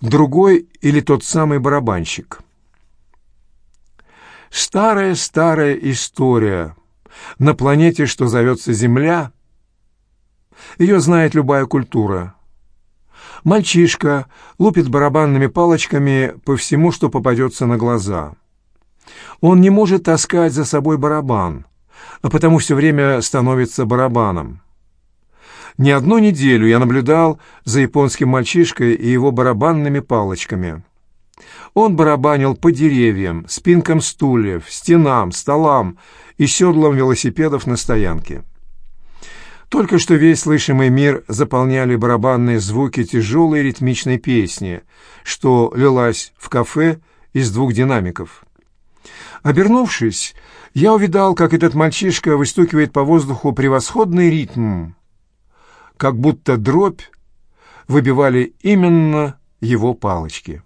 другой или тот самый барабанщик. Старая-старая история на планете, что зовется Земля. Ее знает любая культура. Мальчишка лупит барабанными палочками по всему, что попадется на глаза. Он не может таскать за собой барабан, а потому все время становится барабаном. Не одну неделю я наблюдал за японским мальчишкой и его барабанными палочками. Он барабанил по деревьям, спинкам стульев, стенам, столам и седлам велосипедов на стоянке. Только что весь слышимый мир заполняли барабанные звуки тяжелой ритмичной песни, что лилась в кафе из двух динамиков. Обернувшись, я увидал, как этот мальчишка выстукивает по воздуху превосходный ритм, как будто дробь выбивали именно его палочки.